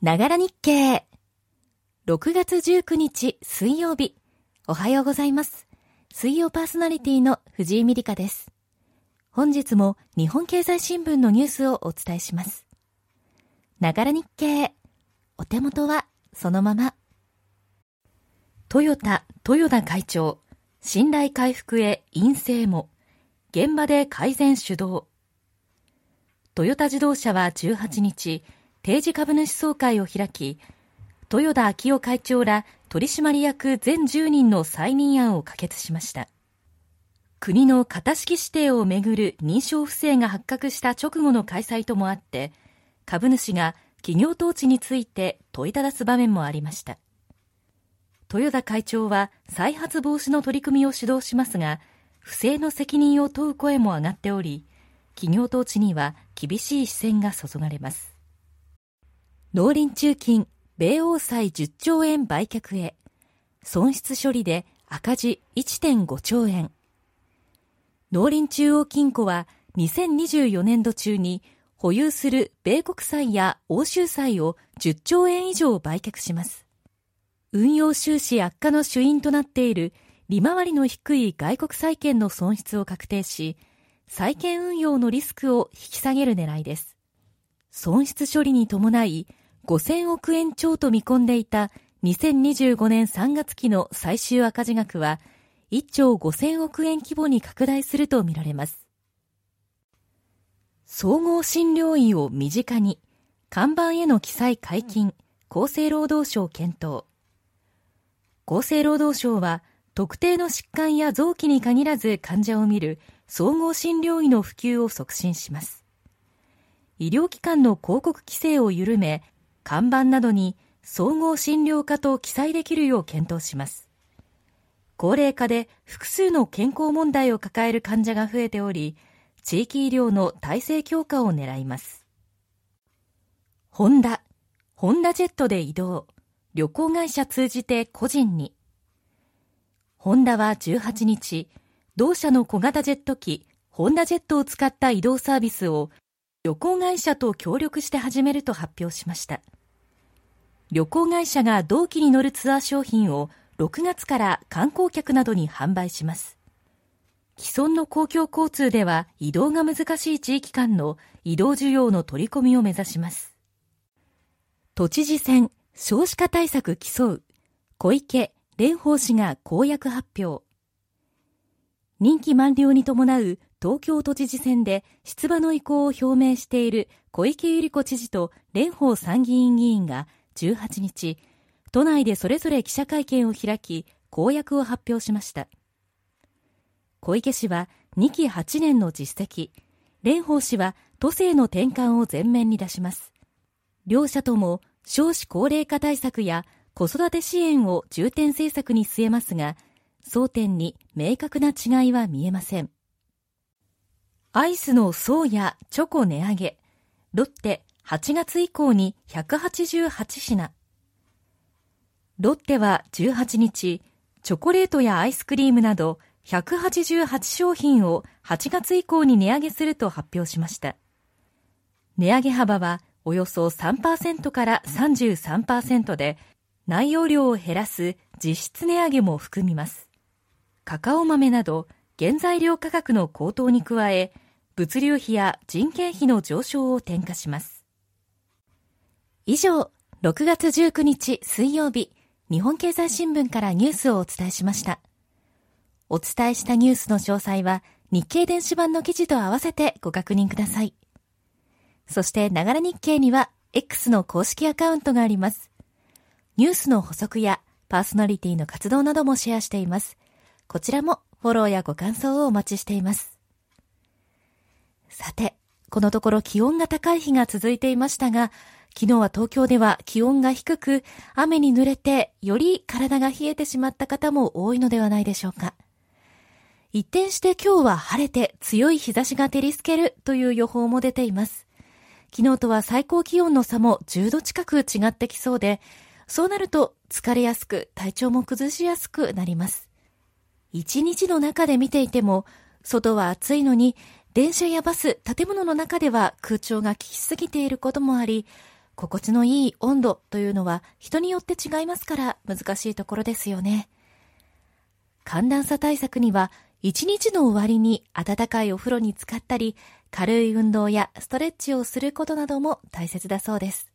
ながら日経。6月19日水曜日。おはようございます。水曜パーソナリティの藤井美里香です。本日も日本経済新聞のニュースをお伝えします。ながら日経。お手元はそのまま。トヨタ、豊田会長。信頼回復へ陰性も。現場で改善主導。トヨタ自動車は18日、定時株主総会を開き、豊田昭夫会長ら取締役全10人の再任案を可決しました。国の型式指定をめぐる認証不正が発覚した直後の開催ともあって、株主が企業統治について問いただす場面もありました。豊田会長は再発防止の取り組みを主導しますが、不正の責任を問う声も上がっており、企業統治には厳しい視線が注がれます。農林中金、米欧債10兆円売却へ、損失処理で赤字1.5兆円。農林中央金庫は2024年度中に保有する米国債や欧州債を10兆円以上売却します。運用収支悪化の主因となっている利回りの低い外国債券の損失を確定し、債券運用のリスクを引き下げる狙いです。損失処理に伴い5000億円超と見込んでいた2025年3月期の最終赤字額は1兆5000億円規模に拡大するとみられます。総合診療医を身近に、看板への記載解禁、厚生労働省検討。厚生労働省は、特定の疾患や臓器に限らず患者を見る総合診療医の普及を促進します。医療機関の広告規制を緩め、看板などに総合診療科と記載できるよう検討します。高齢化で複数の健康問題を抱える患者が増えており、地域医療の体制強化を狙います。ホンダ、ホンダジェットで移動、旅行会社通じて個人に。ホンダは18日、同社の小型ジェット機、ホンダジェットを使った移動サービスを旅行会社と協力して始めると発表しました。旅行会社が同期に乗るツアー商品を6月から観光客などに販売します。既存の公共交通では移動が難しい地域間の移動需要の取り込みを目指します。都知事選少子化対策競う小池蓮舫氏が公約発表。任期満了に伴う東京都知事選で出馬の意向を表明している小池百合子知事と蓮舫参議院議員が18日、都内でそれぞれ記者会見を開き、公約を発表しました。小池氏は2期8年の実績、蓮舫氏は都政の転換を前面に出します。両者とも少子高齢化対策や子育て支援を重点政策に据えますが、争点に明確な違いは見えません。アイスの層やチョコ値上げ、ロッテ8月以降に188品。ロッテは18日、チョコレートやアイスクリームなど188商品を8月以降に値上げすると発表しました。値上げ幅はおよそ3%から33%で、内容量を減らす実質値上げも含みます。カカオ豆など原材料価格の高騰に加え、物流費や人件費の上昇を転嫁します。以上、6月19日水曜日、日本経済新聞からニュースをお伝えしました。お伝えしたニュースの詳細は日経電子版の記事と合わせてご確認ください。そして、ながら日経には X の公式アカウントがあります。ニュースの補足やパーソナリティの活動などもシェアしています。こちらもフォローやご感想をお待ちしています。さて、このところ気温が高い日が続いていましたが、昨日は東京では気温が低く、雨に濡れてより体が冷えてしまった方も多いのではないでしょうか。一転して今日は晴れて強い日差しが照りつけるという予報も出ています。昨日とは最高気温の差も10度近く違ってきそうで、そうなると疲れやすく体調も崩しやすくなります。一日の中で見ていても、外は暑いのに電車やバス、建物の中では空調が効きすぎていることもあり、心地のいい温度というのは人によって違いますから難しいところですよね。寒暖差対策には一日の終わりに暖かいお風呂に浸かったり軽い運動やストレッチをすることなども大切だそうです。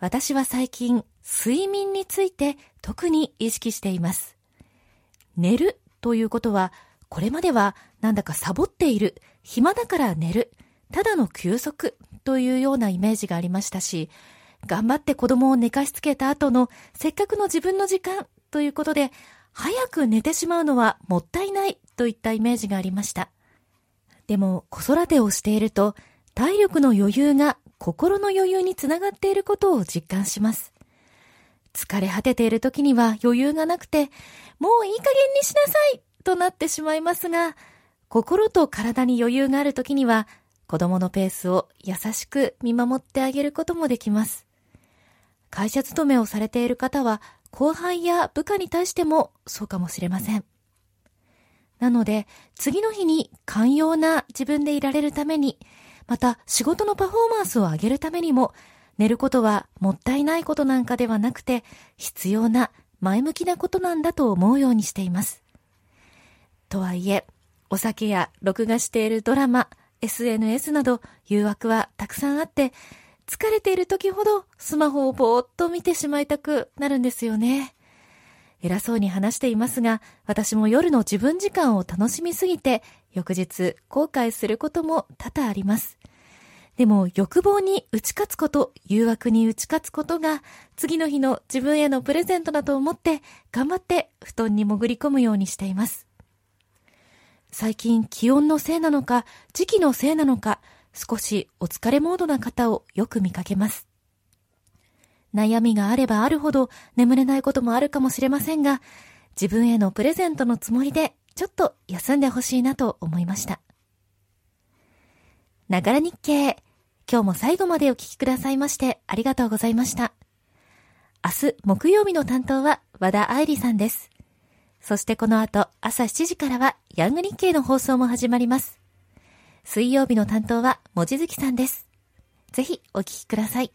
私は最近睡眠について特に意識しています。寝るということはこれまではなんだかサボっている、暇だから寝る、ただの休息というようなイメージがありましたし、頑張って子供を寝かしつけた後のせっかくの自分の時間ということで、早く寝てしまうのはもったいないといったイメージがありました。でも子育てをしていると体力の余裕が心の余裕につながっていることを実感します。疲れ果てている時には余裕がなくて、もういい加減にしなさいとなってしまいますが、心と体に余裕がある時には子供のペースを優しく見守ってあげることもできます。会社勤めをされている方は、後輩や部下に対してもそうかもしれません。なので、次の日に寛容な自分でいられるために、また仕事のパフォーマンスを上げるためにも、寝ることはもったいないことなんかではなくて、必要な前向きなことなんだと思うようにしています。とはいえ、お酒や録画しているドラマ、SNS など誘惑はたくさんあって、疲れている時ほどスマホをぼーっと見てしまいたくなるんですよね。偉そうに話していますが、私も夜の自分時間を楽しみすぎて、翌日後悔することも多々あります。でも欲望に打ち勝つこと、誘惑に打ち勝つことが、次の日の自分へのプレゼントだと思って、頑張って布団に潜り込むようにしています。最近気温のせいなのか、時期のせいなのか、少しお疲れモードな方をよく見かけます。悩みがあればあるほど眠れないこともあるかもしれませんが、自分へのプレゼントのつもりでちょっと休んでほしいなと思いました。ながら日経。今日も最後までお聞きくださいましてありがとうございました。明日木曜日の担当は和田愛理さんです。そしてこの後朝7時からはヤング日経の放送も始まります。水曜日の担当は文字月さんです。ぜひお聞きください。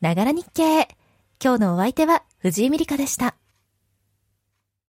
ながら日経。今日のお相手は藤井美里香でした。